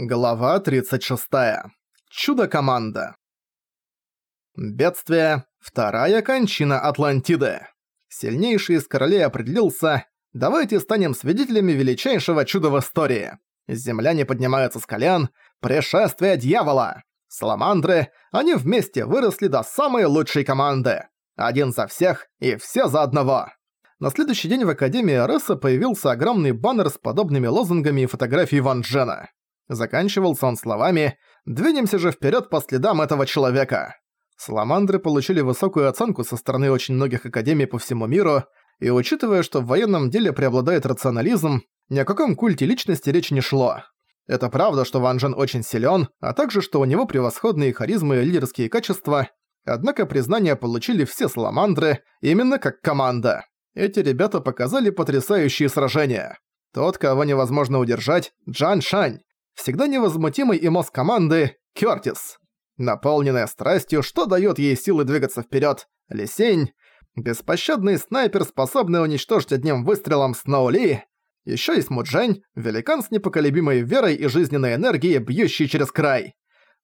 Глава 36. Чудо-команда. Бедствие. Вторая кончина Атлантиды. Сильнейший из королей определился «Давайте станем свидетелями величайшего чуда в истории». Земляне поднимаются с колен. Пришествие дьявола. Саламандры, они вместе выросли до самой лучшей команды. Один за всех и все за одного. На следующий день в Академии Ареса появился огромный баннер с подобными лозунгами и фотографией Ван Джена. Заканчивался он словами «Двинемся же вперед по следам этого человека». Саламандры получили высокую оценку со стороны очень многих академий по всему миру, и учитывая, что в военном деле преобладает рационализм, ни о каком культе личности речи не шло. Это правда, что Ван Джен очень силен, а также что у него превосходные харизмы и лидерские качества, однако признание получили все саламандры именно как команда. Эти ребята показали потрясающие сражения. Тот, кого невозможно удержать, Джан Шань всегда невозмутимый и мозг команды – Кёртис. Наполненная страстью, что даёт ей силы двигаться вперёд, Лисень. Беспощадный снайпер, способный уничтожить одним выстрелом Сноули. Ещё есть Муджень, великан с непоколебимой верой и жизненной энергией, бьющий через край.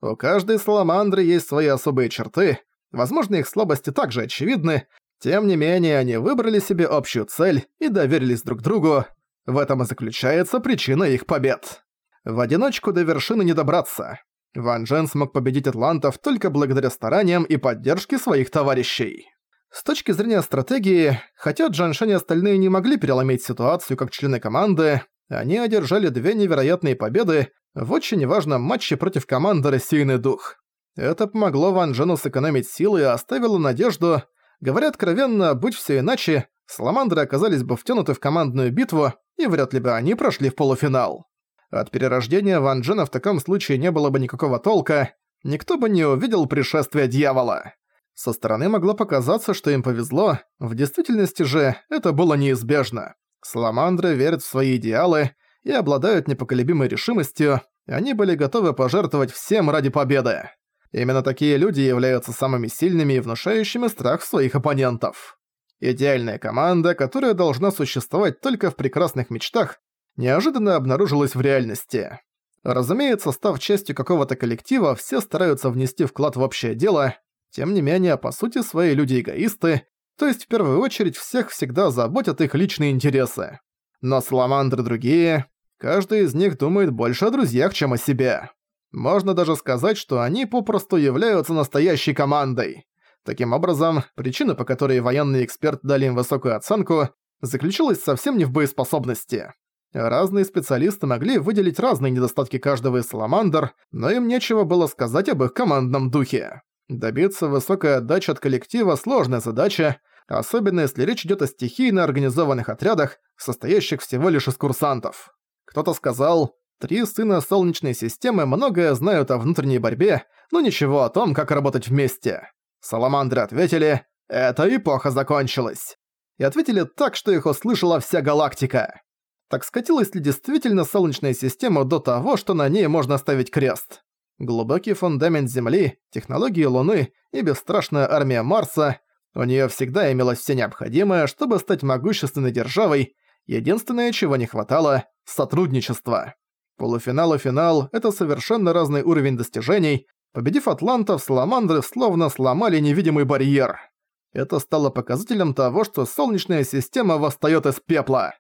У каждой саламандры есть свои особые черты, возможно, их слабости также очевидны, тем не менее, они выбрали себе общую цель и доверились друг другу. В этом и заключается причина их побед. В одиночку до вершины не добраться. Ван Джен смог победить атлантов только благодаря стараниям и поддержке своих товарищей. С точки зрения стратегии, хотя Джан Шань и остальные не могли переломить ситуацию как члены команды, они одержали две невероятные победы в очень важном матче против команды «Рассеянный дух». Это помогло Ван Джену сэкономить силы и оставило надежду, говоря откровенно, будь все иначе, Саламандры оказались бы втянуты в командную битву, и вряд ли бы они прошли в полуфинал. От перерождения Ван Джена в таком случае не было бы никакого толка, никто бы не увидел пришествия дьявола. Со стороны могло показаться, что им повезло, в действительности же это было неизбежно. Саламандры верят в свои идеалы и обладают непоколебимой решимостью, они были готовы пожертвовать всем ради победы. Именно такие люди являются самыми сильными и внушающими страх своих оппонентов. Идеальная команда, которая должна существовать только в прекрасных мечтах, неожиданно обнаружилось в реальности. Разумеется, став частью какого-то коллектива, все стараются внести вклад в общее дело, тем не менее, по сути, свои люди эгоисты, то есть в первую очередь всех всегда заботят их личные интересы. Но саламандры другие, каждый из них думает больше о друзьях, чем о себе. Можно даже сказать, что они попросту являются настоящей командой. Таким образом, причина, по которой военный эксперт дали им высокую оценку, заключалась совсем не в боеспособности. Разные специалисты могли выделить разные недостатки каждого из саламандр, но им нечего было сказать об их командном духе. Добиться высокой отдачи от коллектива – сложная задача, особенно если речь идет о стихийно организованных отрядах, состоящих всего лишь из курсантов. Кто-то сказал, три сына Солнечной системы многое знают о внутренней борьбе, но ничего о том, как работать вместе. Саламандры ответили «Эта эпоха закончилась». И ответили так, что их услышала вся галактика. Так скатилась ли действительно Солнечная система до того, что на ней можно ставить крест? Глубокий фундамент Земли, технологии Луны и бесстрашная армия Марса у нее всегда имелось все необходимое, чтобы стать могущественной державой, единственное, чего не хватало – сотрудничества. Полуфинал и финал – это совершенно разный уровень достижений. Победив атлантов, саламандры словно сломали невидимый барьер. Это стало показателем того, что Солнечная система восстаёт из пепла.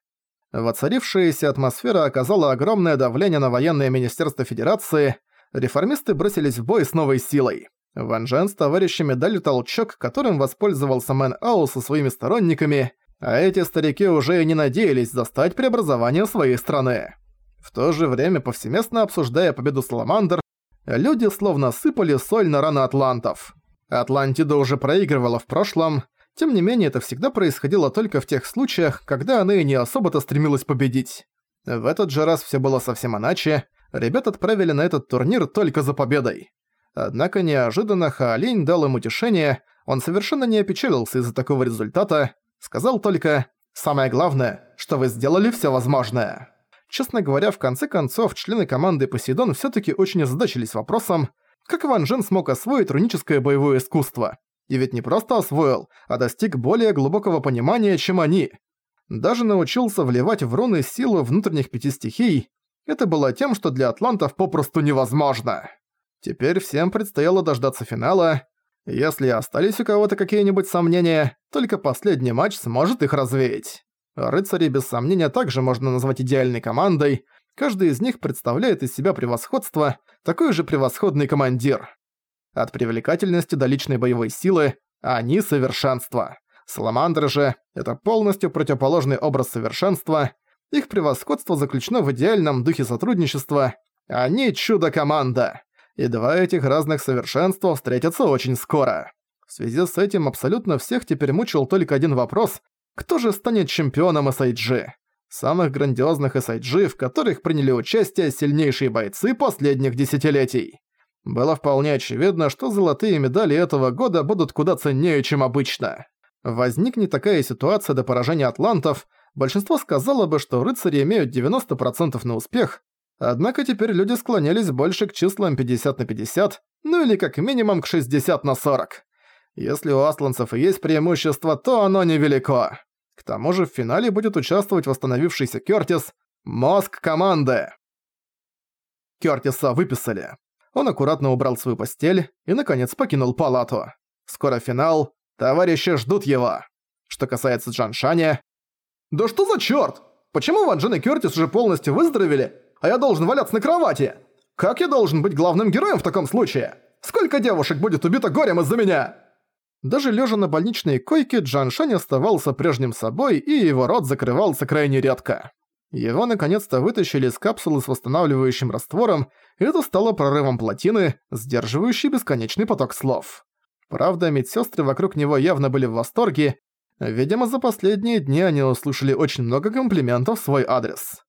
Воцарившаяся атмосфера оказала огромное давление на военное министерство Федерации, реформисты бросились в бой с новой силой. Ван Джен с товарищами дали толчок, которым воспользовался Мэн Ау со своими сторонниками, а эти старики уже и не надеялись застать преобразование своей страны. В то же время, повсеместно обсуждая победу Саламандр, люди словно сыпали соль на раны атлантов. Атлантида уже проигрывала в прошлом, тем не менее, это всегда происходило только в тех случаях, когда она и не особо-то стремилась победить. В этот же раз все было совсем иначе, ребят отправили на этот турнир только за победой. Однако неожиданно Хаолинь дал им утешение, он совершенно не опечалился из-за такого результата, сказал только «Самое главное, что вы сделали все возможное». Честно говоря, в конце концов, члены команды Посейдон все таки очень озадачились вопросом, как Ван Джен смог освоить руническое боевое искусство. И ведь не просто освоил, а достиг более глубокого понимания, чем они. Даже научился вливать в руны силу внутренних пяти стихий. это было тем, что для атлантов попросту невозможно. Теперь всем предстояло дождаться финала. Если остались у кого-то какие-нибудь сомнения, только последний матч сможет их развеять. Рыцари без сомнения также можно назвать идеальной командой. Каждый из них представляет из себя превосходство, такой же превосходный командир. От привлекательности до личной боевой силы они совершенство. Саламандры же — это полностью противоположный образ совершенства. Их превосходство заключено в идеальном духе сотрудничества. Они чудо-команда. И два этих разных совершенства встретятся очень скоро. В связи с этим абсолютно всех теперь мучил только один вопрос — кто же станет чемпионом SIG? Самых грандиозных SIG, в которых приняли участие сильнейшие бойцы последних десятилетий. Было вполне очевидно, что золотые медали этого года будут куда ценнее, чем обычно. Возникнет такая ситуация до поражения атлантов, большинство сказало бы, что рыцари имеют 90% на успех, однако теперь люди склонялись больше к числам 50 на 50, ну или как минимум к 60 на 40. Если у асланцев и есть преимущество, то оно невелико. К тому же в финале будет участвовать восстановившийся Кёртис, мозг команды. Кёртиса выписали. Он аккуратно убрал свою постель и, наконец, покинул палату. Скоро финал, товарищи ждут его. Что касается Джан Шаня... «Да что за чёрт? Почему Ван Джен и Кёртис уже полностью выздоровели, а я должен валяться на кровати? Как я должен быть главным героем в таком случае? Сколько девушек будет убито горем из-за меня?» Даже лежа на больничной койке, Джан Шань оставался прежним собой, и его рот закрывался крайне редко. Его наконец-то вытащили из капсулы с восстанавливающим раствором, и это стало прорывом плотины, сдерживающей бесконечный поток слов. Правда, медсестры вокруг него явно были в восторге, видимо, за последние дни они услышали очень много комплиментов в свой адрес.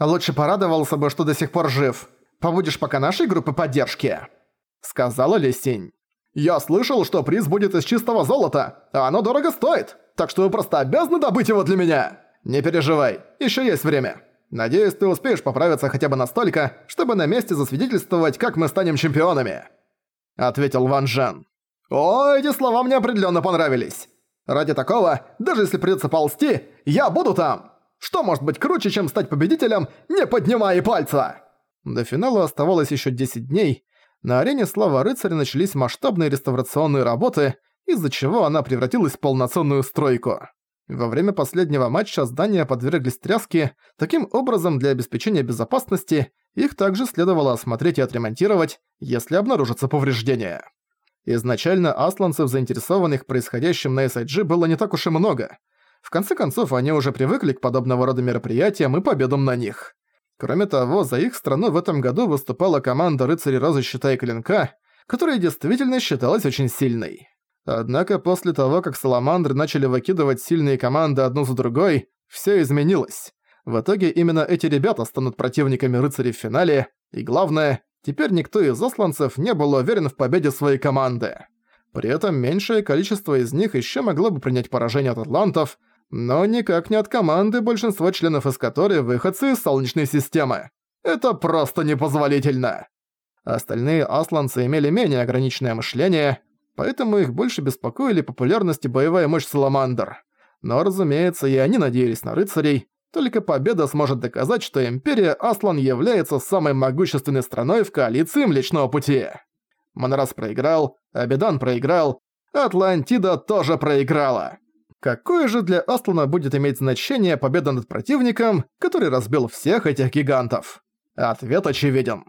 «Лучше порадовался бы, что до сих пор жив. Побудешь пока нашей группы поддержки», — сказала Лесень. Я слышал, что приз будет из чистого золота, а оно дорого стоит, так что вы просто обязаны добыть его для меня. Не переживай, еще есть время. Надеюсь, ты успеешь поправиться хотя бы настолько, чтобы на месте засвидетельствовать, как мы станем чемпионами», — ответил Ван Жен. «О, эти слова мне определенно понравились. Ради такого, даже если придется ползти, я буду там. Что может быть круче, чем стать победителем, не поднимая пальца?» До финала оставалось еще 10 дней, на арене Слава Рыцаря начались масштабные реставрационные работы, из-за чего она превратилась в полноценную стройку. Во время последнего матча здания подверглись тряске, таким образом для обеспечения безопасности их также следовало осмотреть и отремонтировать, если обнаружатся повреждения. Изначально асланцев, заинтересованных происходящим на SIG, было не так уж и много. В конце концов, они уже привыкли к подобного рода мероприятиям и победам на них. Кроме того, за их страну в этом году выступала команда рыцарей Розы Щита и Клинка, которая действительно считалась очень сильной. Однако после того, как Саламандры начали выкидывать сильные команды одну за другой, все изменилось. В итоге именно эти ребята станут противниками рыцарей в финале, и главное, теперь никто из осланцев не был уверен в победе своей команды. При этом меньшее количество из них еще могло бы принять поражение от атлантов, но никак не от команды, большинство членов из которой выходцы из Солнечной системы. Это просто непозволительно. Остальные асланцы имели менее ограниченное мышление, поэтому их больше беспокоили популярность и боевая мощь Саламандр. Но, разумеется, и они надеялись на рыцарей, только победа сможет доказать, что Империя Аслан является самой могущественной страной в коалиции Млечного Пути. Монорас проиграл, Абидан проиграл, Атлантида тоже проиграла. Какое же для Аслана будет иметь значение победа над противником, который разбил всех этих гигантов? Ответ очевиден.